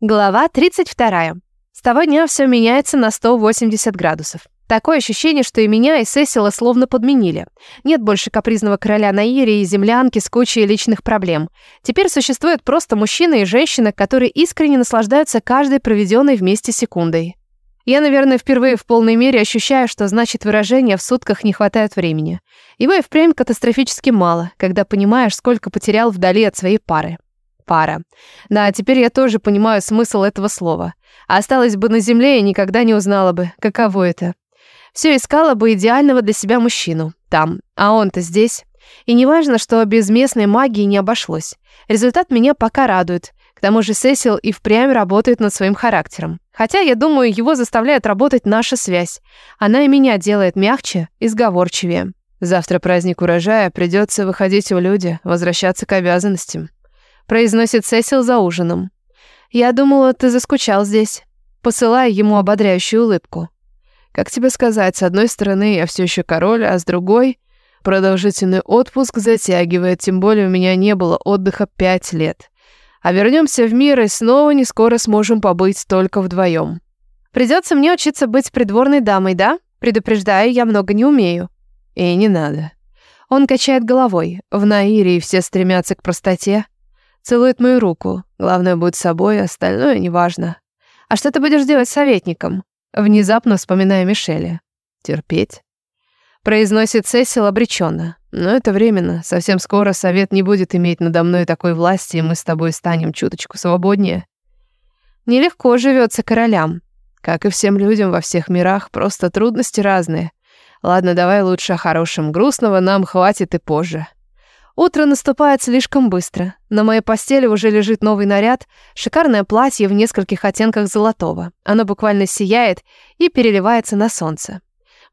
Глава 32. С того дня все меняется на 180 градусов. Такое ощущение, что и меня, и Сесила словно подменили. Нет больше капризного короля Наири и землянки с кучей личных проблем. Теперь существует просто мужчина и женщина, которые искренне наслаждаются каждой проведенной вместе секундой. Я, наверное, впервые в полной мере ощущаю, что значит выражение «в сутках не хватает времени». Его и впрямь катастрофически мало, когда понимаешь, сколько потерял вдали от своей пары. Пара. Да, теперь я тоже понимаю смысл этого слова. Осталась бы на земле и никогда не узнала бы, каково это все искала бы идеального для себя мужчину. Там. А он-то здесь. И неважно, что без местной магии не обошлось. Результат меня пока радует. К тому же Сесил и впрямь работает над своим характером. Хотя, я думаю, его заставляет работать наша связь. Она и меня делает мягче и сговорчивее. Завтра праздник урожая, придется выходить в люди, возвращаться к обязанностям. Произносит Сесил за ужином. Я думала, ты заскучал здесь. Посылаю ему ободряющую улыбку. Как тебе сказать, с одной стороны, я все еще король, а с другой... Продолжительный отпуск затягивает, тем более у меня не было отдыха пять лет. А вернемся в мир и снова не скоро сможем побыть только вдвоем. Придется мне учиться быть придворной дамой, да? Предупреждаю, я много не умею. И не надо. Он качает головой. В Наире все стремятся к простоте. Целует мою руку. Главное, быть собой, остальное неважно. А что ты будешь делать советником? Внезапно вспоминая Мишеля. «Терпеть?» Произносит Сесил обреченно. «Но это временно. Совсем скоро совет не будет иметь надо мной такой власти, и мы с тобой станем чуточку свободнее». Нелегко живется королям. Как и всем людям во всех мирах, просто трудности разные. Ладно, давай лучше о хорошем. Грустного нам хватит и позже. Утро наступает слишком быстро. На моей постели уже лежит новый наряд, шикарное платье в нескольких оттенках золотого. Оно буквально сияет и переливается на солнце.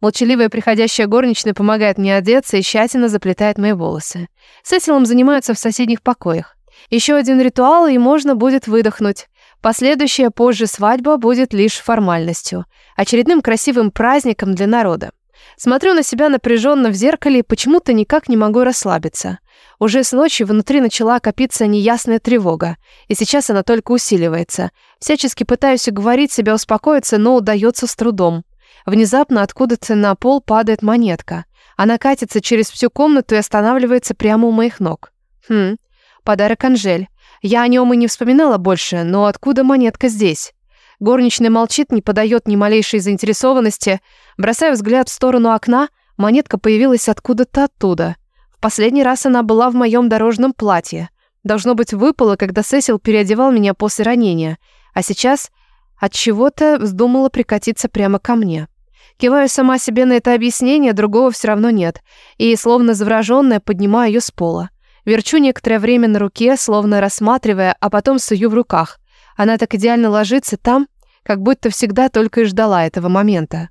Молчаливая приходящая горничная помогает мне одеться и тщательно заплетает мои волосы. С Эсилом занимаются в соседних покоях. Еще один ритуал, и можно будет выдохнуть. Последующая позже свадьба будет лишь формальностью, очередным красивым праздником для народа. Смотрю на себя напряженно в зеркале и почему-то никак не могу расслабиться. Уже с ночи внутри начала копиться неясная тревога, и сейчас она только усиливается. Всячески пытаюсь уговорить себя успокоиться, но удается с трудом. Внезапно откуда-то на пол падает монетка. Она катится через всю комнату и останавливается прямо у моих ног. Хм, подарок Анжель. Я о нем и не вспоминала больше, но откуда монетка здесь? Горничная молчит, не подает ни малейшей заинтересованности. Бросаю взгляд в сторону окна, монетка появилась откуда-то оттуда. В последний раз она была в моем дорожном платье. Должно быть, выпала, когда Сесил переодевал меня после ранения. А сейчас от чего-то вздумала прикатиться прямо ко мне. Киваю сама себе на это объяснение, другого все равно нет. И, словно заворожённая, поднимаю ее с пола. Верчу некоторое время на руке, словно рассматривая, а потом сую в руках. Она так идеально ложится там, как будто всегда только и ждала этого момента.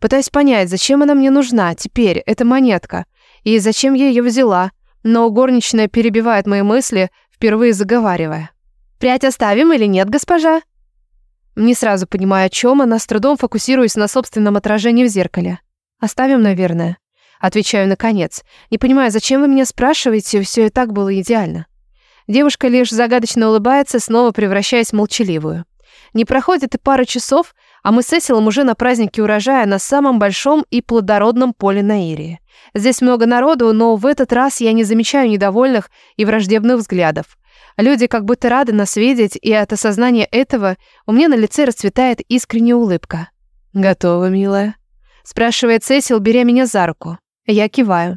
Пытаюсь понять, зачем она мне нужна теперь, эта монетка, и зачем я ее взяла, но горничная перебивает мои мысли, впервые заговаривая. «Прядь оставим или нет, госпожа?» Не сразу понимаю, о чем она, с трудом фокусируясь на собственном отражении в зеркале. «Оставим, наверное». Отвечаю наконец. Не понимаю, зачем вы меня спрашиваете, все и так было идеально. Девушка лишь загадочно улыбается, снова превращаясь в молчаливую. Не проходит и пара часов, а мы с Эсилом уже на празднике урожая на самом большом и плодородном поле Наирии. Здесь много народу, но в этот раз я не замечаю недовольных и враждебных взглядов. Люди как будто рады нас видеть, и от осознания этого у меня на лице расцветает искренняя улыбка. «Готова, милая?» спрашивает Сесил, беря меня за руку. Я киваю.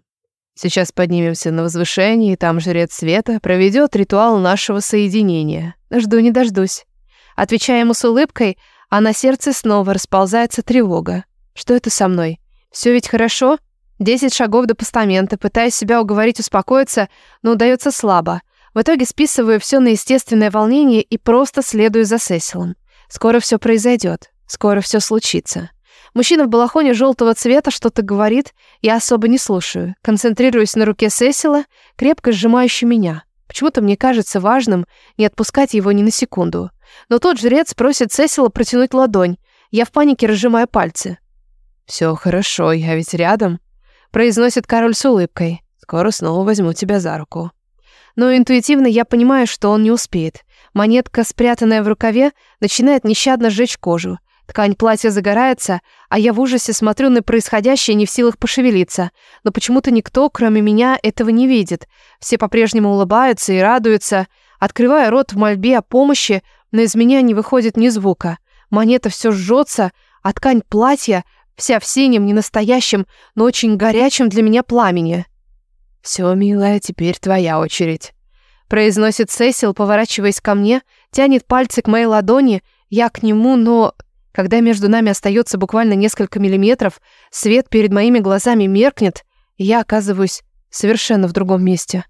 Сейчас поднимемся на возвышение, и там жрец света проведет ритуал нашего соединения. Жду не дождусь. Отвечаю ему с улыбкой, а на сердце снова расползается тревога. Что это со мной? Все ведь хорошо? Десять шагов до постамента, пытаюсь себя уговорить успокоиться, но удается слабо. В итоге списываю все на естественное волнение и просто следую за Сесилом. Скоро все произойдет, скоро все случится. Мужчина в балахоне желтого цвета что-то говорит, я особо не слушаю. Концентрируюсь на руке Сесила, крепко сжимающей меня. Почему-то мне кажется важным не отпускать его ни на секунду. Но тот жрец просит Сесила протянуть ладонь. Я в панике разжимаю пальцы. «Все хорошо, я ведь рядом», — произносит король с улыбкой. «Скоро снова возьму тебя за руку». Но интуитивно я понимаю, что он не успеет. Монетка, спрятанная в рукаве, начинает нещадно сжечь кожу. Ткань платья загорается, а я в ужасе смотрю на происходящее, не в силах пошевелиться. Но почему-то никто, кроме меня, этого не видит. Все по-прежнему улыбаются и радуются. Открывая рот в мольбе о помощи, но из меня не выходит ни звука. Монета все жжется, а ткань платья вся в синем, не настоящем, но очень горячем для меня пламени. «Все, милая, теперь твоя очередь», — произносит Сесил, поворачиваясь ко мне, тянет пальцы к моей ладони, я к нему, но когда между нами остается буквально несколько миллиметров, свет перед моими глазами меркнет, и я оказываюсь совершенно в другом месте.